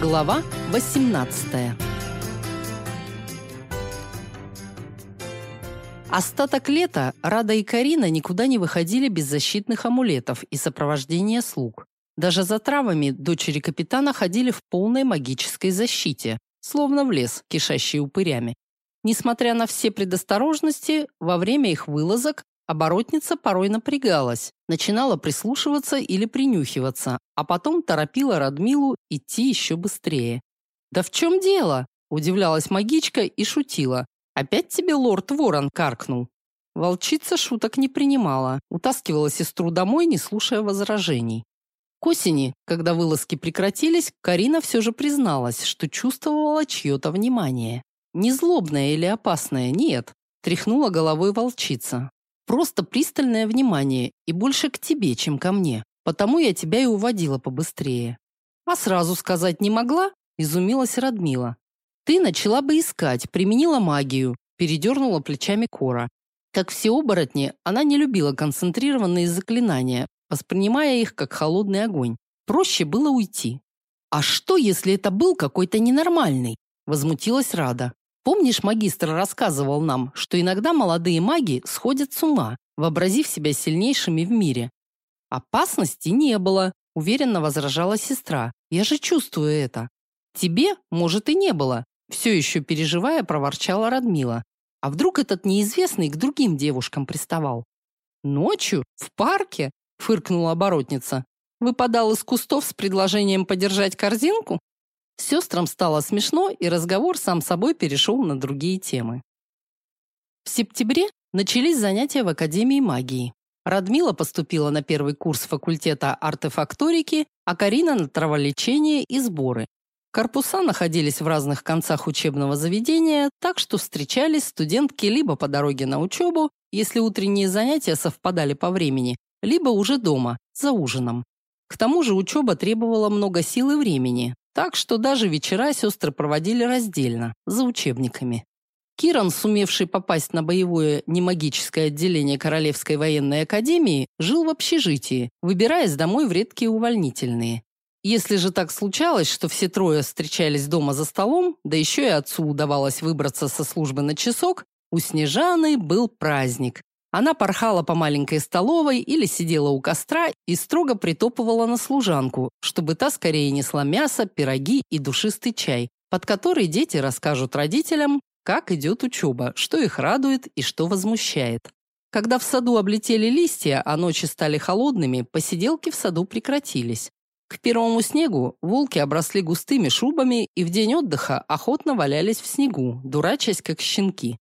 Глава 18. Остаток лета Рада и Карина никуда не выходили без защитных амулетов и сопровождения слуг. Даже за травами дочери капитана ходили в полной магической защите, словно в лес, кишащий упырями. Несмотря на все предосторожности, во время их вылазок оборотница порой напрягалась, начинала прислушиваться или принюхиваться, а потом торопила Радмилу идти еще быстрее. «Да в чем дело?» – удивлялась магичка и шутила. «Опять тебе лорд Ворон каркнул?» Волчица шуток не принимала, утаскивала сестру домой, не слушая возражений. К осени, когда вылазки прекратились, Карина все же призналась, что чувствовала чье-то внимание. Не злобное или опасное, нет. Тряхнула головой волчица. Просто пристальное внимание и больше к тебе, чем ко мне. Потому я тебя и уводила побыстрее. А сразу сказать не могла? Изумилась Радмила. Ты начала бы искать, применила магию, передернула плечами Кора. Как все оборотни, она не любила концентрированные заклинания, воспринимая их как холодный огонь. Проще было уйти. А что, если это был какой-то ненормальный? возмутилась Рада. Помнишь, магистр рассказывал нам, что иногда молодые маги сходят с ума, вообразив себя сильнейшими в мире. Опасности не было, уверенно возражала сестра. Я же чувствую это. Тебе, может, и не было, все еще переживая, проворчала Радмила. А вдруг этот неизвестный к другим девушкам приставал? Ночью в парке фыркнула оборотница. Выпадал из кустов с предложением подержать корзинку? Сестрам стало смешно, и разговор сам собой перешел на другие темы. В сентябре начались занятия в Академии магии. Радмила поступила на первый курс факультета артефакторики, а Карина на траволечение и сборы. Корпуса находились в разных концах учебного заведения, так что встречались студентки либо по дороге на учебу, если утренние занятия совпадали по времени, либо уже дома, за ужином. К тому же учеба требовала много сил и времени, так что даже вечера сестры проводили раздельно, за учебниками. Киран, сумевший попасть на боевое немагическое отделение Королевской военной академии, жил в общежитии, выбираясь домой в редкие увольнительные. Если же так случалось, что все трое встречались дома за столом, да еще и отцу удавалось выбраться со службы на часок, у Снежаны был праздник. Она порхала по маленькой столовой или сидела у костра и строго притопывала на служанку, чтобы та скорее несла мясо, пироги и душистый чай, под который дети расскажут родителям, как идет учеба, что их радует и что возмущает. Когда в саду облетели листья, а ночи стали холодными, посиделки в саду прекратились. К первому снегу волки обросли густыми шубами и в день отдыха охотно валялись в снегу, дурачась как щенки.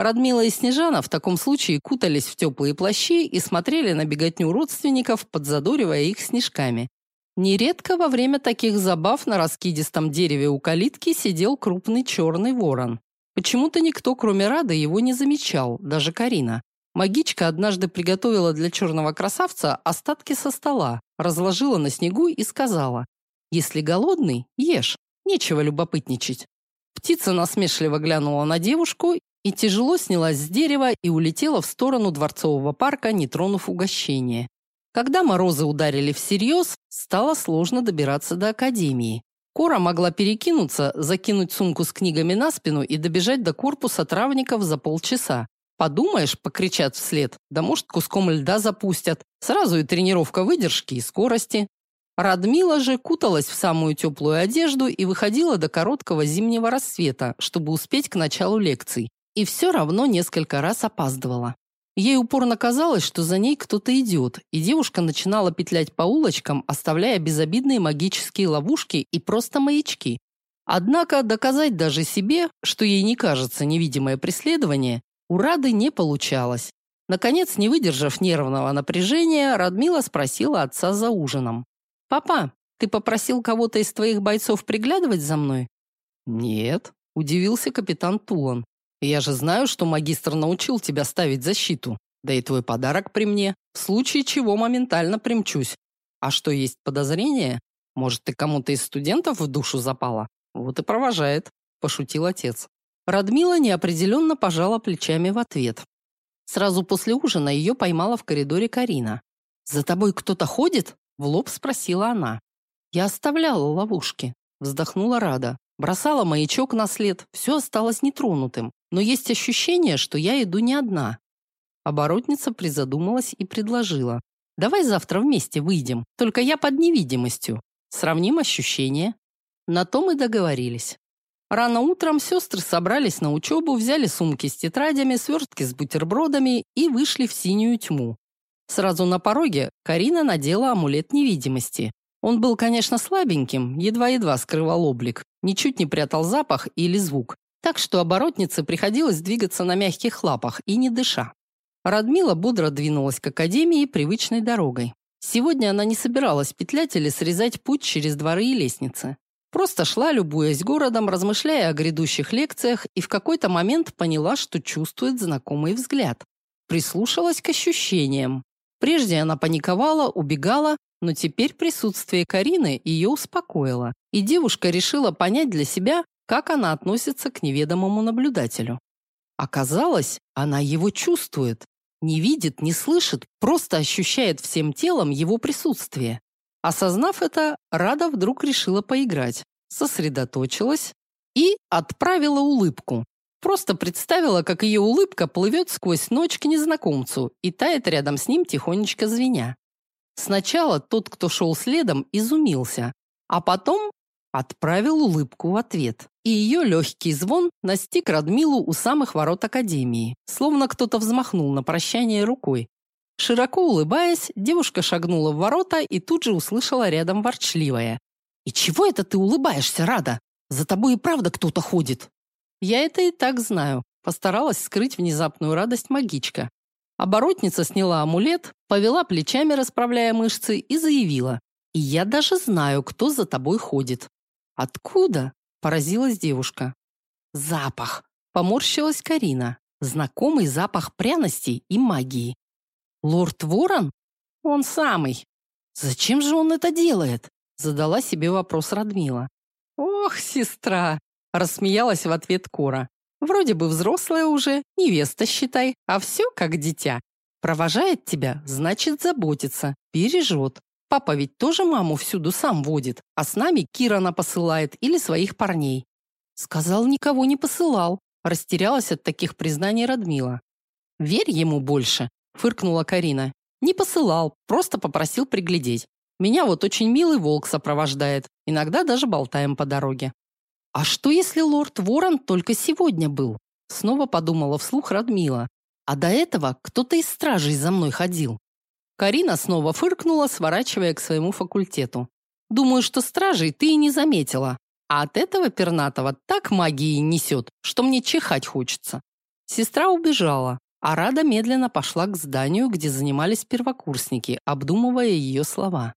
Радмила и Снежана в таком случае кутались в теплые плащи и смотрели на беготню родственников, подзадоривая их снежками. Нередко во время таких забав на раскидистом дереве у калитки сидел крупный черный ворон. Почему-то никто, кроме Рады, его не замечал, даже Карина. Магичка однажды приготовила для черного красавца остатки со стола, разложила на снегу и сказала: "Если голодный, ешь, нечего любопытничать". Птица насмешливо глянула на девушку и тяжело снялась с дерева и улетела в сторону дворцового парка, не тронув угощение. Когда морозы ударили всерьез, стало сложно добираться до академии. Кора могла перекинуться, закинуть сумку с книгами на спину и добежать до корпуса травников за полчаса. Подумаешь, покричат вслед, да может куском льда запустят. Сразу и тренировка выдержки и скорости. Радмила же куталась в самую теплую одежду и выходила до короткого зимнего рассвета, чтобы успеть к началу лекций и все равно несколько раз опаздывала. Ей упорно казалось, что за ней кто-то идет, и девушка начинала петлять по улочкам, оставляя безобидные магические ловушки и просто маячки. Однако доказать даже себе, что ей не кажется невидимое преследование, у Рады не получалось. Наконец, не выдержав нервного напряжения, Радмила спросила отца за ужином. «Папа, ты попросил кого-то из твоих бойцов приглядывать за мной?» «Нет», – удивился капитан Тулан. Я же знаю, что магистр научил тебя ставить защиту. Да и твой подарок при мне, в случае чего моментально примчусь. А что есть подозрение? Может, ты кому-то из студентов в душу запала? Вот и провожает, пошутил отец. Радмила неопределенно пожала плечами в ответ. Сразу после ужина ее поймала в коридоре Карина. «За тобой кто-то ходит?» – в лоб спросила она. «Я оставляла ловушки». вздохнула Рада. Бросала маячок на след, все осталось нетронутым, но есть ощущение, что я иду не одна. Оборотница призадумалась и предложила: "Давай завтра вместе выйдем, только я под невидимостью. Сравним ощущения". На то мы договорились. Рано утром сестры собрались на учебу, взяли сумки с тетрадями, свертки с бутербродами и вышли в синюю тьму. Сразу на пороге Карина надела амулет невидимости. Он был, конечно, слабеньким, едва-едва скрывал облик, ничуть не прятал запах или звук. Так что оборотнице приходилось двигаться на мягких лапах и не дыша. Радмила бодро двинулась к академии привычной дорогой. Сегодня она не собиралась петлять или срезать путь через дворы и лестницы. Просто шла, любуясь городом, размышляя о грядущих лекциях, и в какой-то момент поняла, что чувствует знакомый взгляд. Прислушалась к ощущениям. Прежде она паниковала, убегала, но теперь присутствие Карины ее успокоило, и девушка решила понять для себя, как она относится к неведомому наблюдателю. Оказалось, она его чувствует. Не видит, не слышит, просто ощущает всем телом его присутствие. Осознав это, Рада вдруг решила поиграть, сосредоточилась и отправила улыбку. Просто представила, как ее улыбка плывет сквозь ночь к незнакомцу и тает рядом с ним тихонечко звеня. Сначала тот, кто шел следом, изумился, а потом отправил улыбку в ответ. И ее легкий звон настиг Радмилу у самых ворот академии, словно кто-то взмахнул на прощание рукой, Широко улыбаясь, девушка шагнула в ворота и тут же услышала рядом ворчливое: "И чего это ты улыбаешься, Рада? За тобой и правда кто-то ходит". Я это и так знаю, постаралась скрыть внезапную радость магичка. Оборотница сняла амулет, повела плечами, расправляя мышцы, и заявила: "И я даже знаю, кто за тобой ходит". "Откуда?" поразилась девушка. "Запах", поморщилась Карина. Знакомый запах пряностей и магии. Лорд Ворон? Он самый. Зачем же он это делает? Задала себе вопрос Радмила. Ох, сестра, рассмеялась в ответ Кора. Вроде бы взрослая уже, невеста считай, а все как дитя. Провожает тебя, значит, заботится, бережет. Папа ведь тоже маму всюду сам водит, а с нами Кирана посылает или своих парней. Сказал, никого не посылал. Растерялась от таких признаний Радмила. Верь ему больше, фыркнула Карина. Не посылал, просто попросил приглядеть. Меня вот очень милый волк сопровождает. Иногда даже болтаем по дороге. А что если лорд Ворон только сегодня был? Снова подумала вслух Радмила. А до этого кто-то из стражей за мной ходил. Карина снова фыркнула, сворачивая к своему факультету. Думаю, что стражей ты и не заметила. А от этого пернатого так магии несет, что мне чихать хочется. Сестра убежала, а Рада медленно пошла к зданию, где занимались первокурсники, обдумывая ее слова.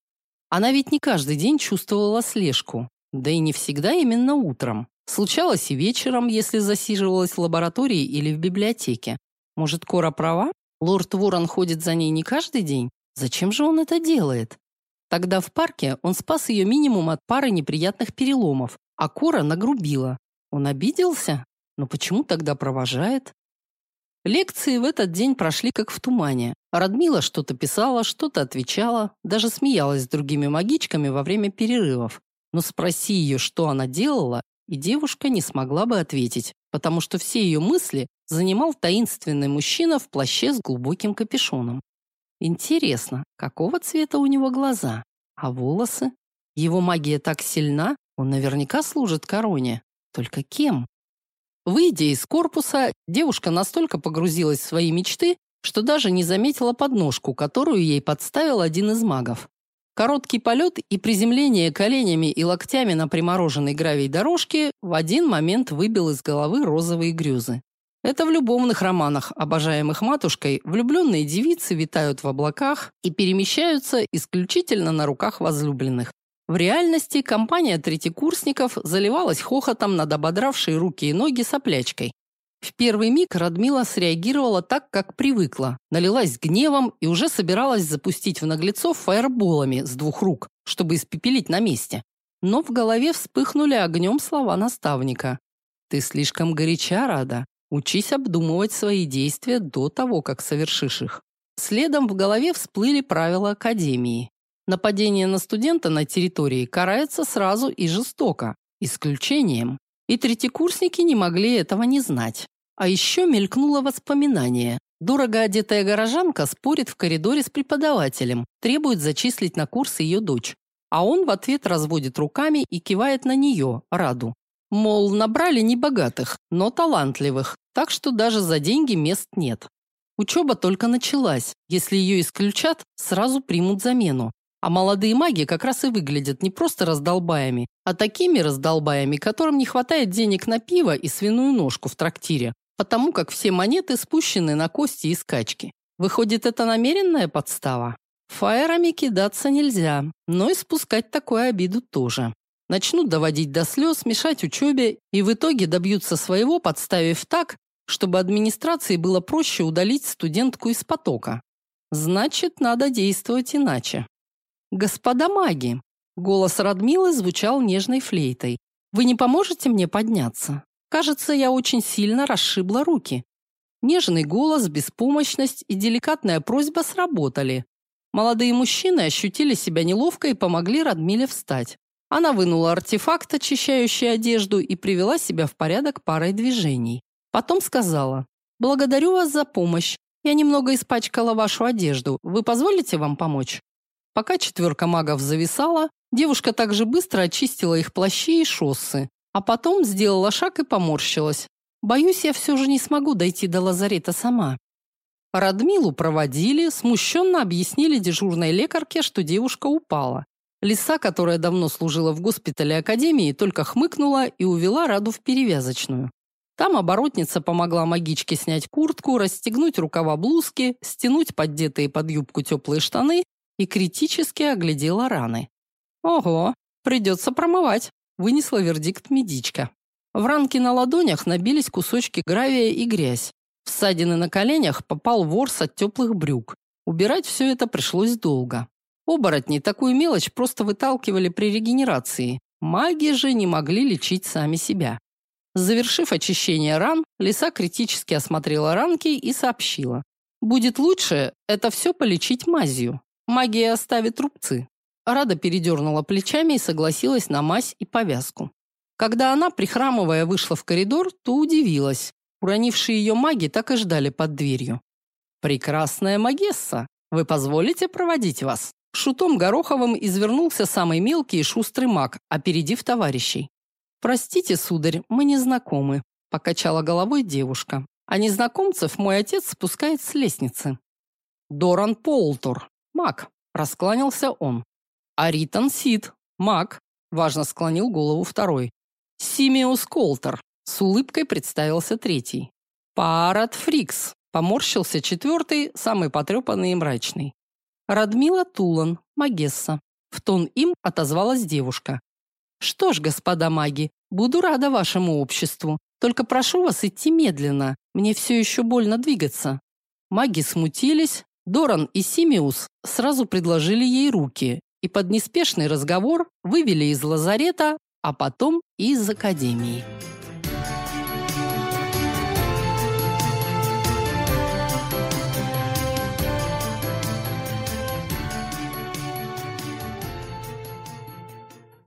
Она ведь не каждый день чувствовала слежку, да и не всегда именно утром. Случалось и вечером, если засиживалась в лаборатории или в библиотеке. Может, Кора права? Лорд Ворон ходит за ней не каждый день? Зачем же он это делает? Тогда в парке он спас ее минимум от пары неприятных переломов, а Кора нагрубила. Он обиделся? Но почему тогда провожает? Лекции в этот день прошли как в тумане. Радмила что-то писала, что-то отвечала, даже смеялась с другими магичками во время перерывов. Но спроси ее, что она делала, и девушка не смогла бы ответить, потому что все ее мысли занимал таинственный мужчина в плаще с глубоким капюшоном. Интересно, какого цвета у него глаза? А волосы? Его магия так сильна, он наверняка служит короне. Только кем? Выйдя из корпуса, девушка настолько погрузилась в свои мечты, что даже не заметила подножку, которую ей подставил один из магов. Короткий полет и приземление коленями и локтями на примороженной гравий дорожке в один момент выбил из головы розовые грезы. Это в любовных романах, обожаемых матушкой, влюбленные девицы витают в облаках и перемещаются исключительно на руках возлюбленных. В реальности компания третьекурсников заливалась хохотом над ободравшей руки и ноги соплячкой. В первый миг Радмила среагировала так, как привыкла, налилась гневом и уже собиралась запустить в наглецов фаерболами с двух рук, чтобы испепелить на месте. Но в голове вспыхнули огнем слова наставника. «Ты слишком горяча, Рада. Учись обдумывать свои действия до того, как совершишь их». Следом в голове всплыли правила Академии. Нападение на студента на территории карается сразу и жестоко, исключением. И третьекурсники не могли этого не знать. А еще мелькнуло воспоминание. Дорого одетая горожанка спорит в коридоре с преподавателем, требует зачислить на курс ее дочь. А он в ответ разводит руками и кивает на нее, Раду. Мол, набрали не богатых, но талантливых, так что даже за деньги мест нет. Учеба только началась. Если ее исключат, сразу примут замену. А молодые маги как раз и выглядят не просто раздолбаями, а такими раздолбаями, которым не хватает денег на пиво и свиную ножку в трактире, потому как все монеты спущены на кости и скачки. Выходит, это намеренная подстава? Фаерами кидаться нельзя, но и спускать такую обиду тоже. Начнут доводить до слез, мешать учебе и в итоге добьются своего, подставив так, чтобы администрации было проще удалить студентку из потока. Значит, надо действовать иначе. Господа маги, голос Радмилы звучал нежной флейтой. Вы не поможете мне подняться? Кажется, я очень сильно расшибла руки. Нежный голос, беспомощность и деликатная просьба сработали. Молодые мужчины ощутили себя неловко и помогли Радмиле встать. Она вынула артефакт, очищающий одежду, и привела себя в порядок парой движений. Потом сказала: "Благодарю вас за помощь. Я немного испачкала вашу одежду. Вы позволите вам помочь?" Пока четверка магов зависала, девушка также быстро очистила их плащи и шоссы, а потом сделала шаг и поморщилась. Боюсь, я все же не смогу дойти до лазарета сама. Радмилу проводили, смущенно объяснили дежурной лекарке, что девушка упала. Лиса, которая давно служила в госпитале академии, только хмыкнула и увела Раду в перевязочную. Там оборотница помогла магичке снять куртку, расстегнуть рукава блузки, стянуть поддетые под юбку теплые штаны и критически оглядела раны. Ого, придется промывать, вынесла вердикт медичка. В ранки на ладонях набились кусочки гравия и грязь. В ссадины на коленях попал ворс от теплых брюк. Убирать все это пришлось долго. Оборотни такую мелочь просто выталкивали при регенерации. Маги же не могли лечить сами себя. Завершив очищение ран, лиса критически осмотрела ранки и сообщила: "Будет лучше это все полечить мазью. Магия оставит рубцы". Рада передернула плечами и согласилась на мазь и повязку. Когда она, прихрамывая, вышла в коридор, то удивилась. Уронившие ее маги так и ждали под дверью. Прекрасная магесса, вы позволите проводить вас? Шутом Гороховым извернулся самый мелкий и шустрый маг, опередив товарищей. Простите, сударь, мы не знакомы, покачала головой девушка. А незнакомцев мой отец спускает с лестницы. Доран Полтур, маг, раскланялся он. Аритан Сид, маг, важно склонил голову второй. Симеус Колтер, с улыбкой представился третий. Парад Фрикс, поморщился четвертый, самый потрепанный и мрачный. Радмила Тулан, магесса. В тон им отозвалась девушка. Что ж, господа маги, буду рада вашему обществу. Только прошу вас идти медленно. Мне все еще больно двигаться. Маги смутились. Доран и Симиус сразу предложили ей руки и под неспешный разговор вывели из лазарета, а потом из академии.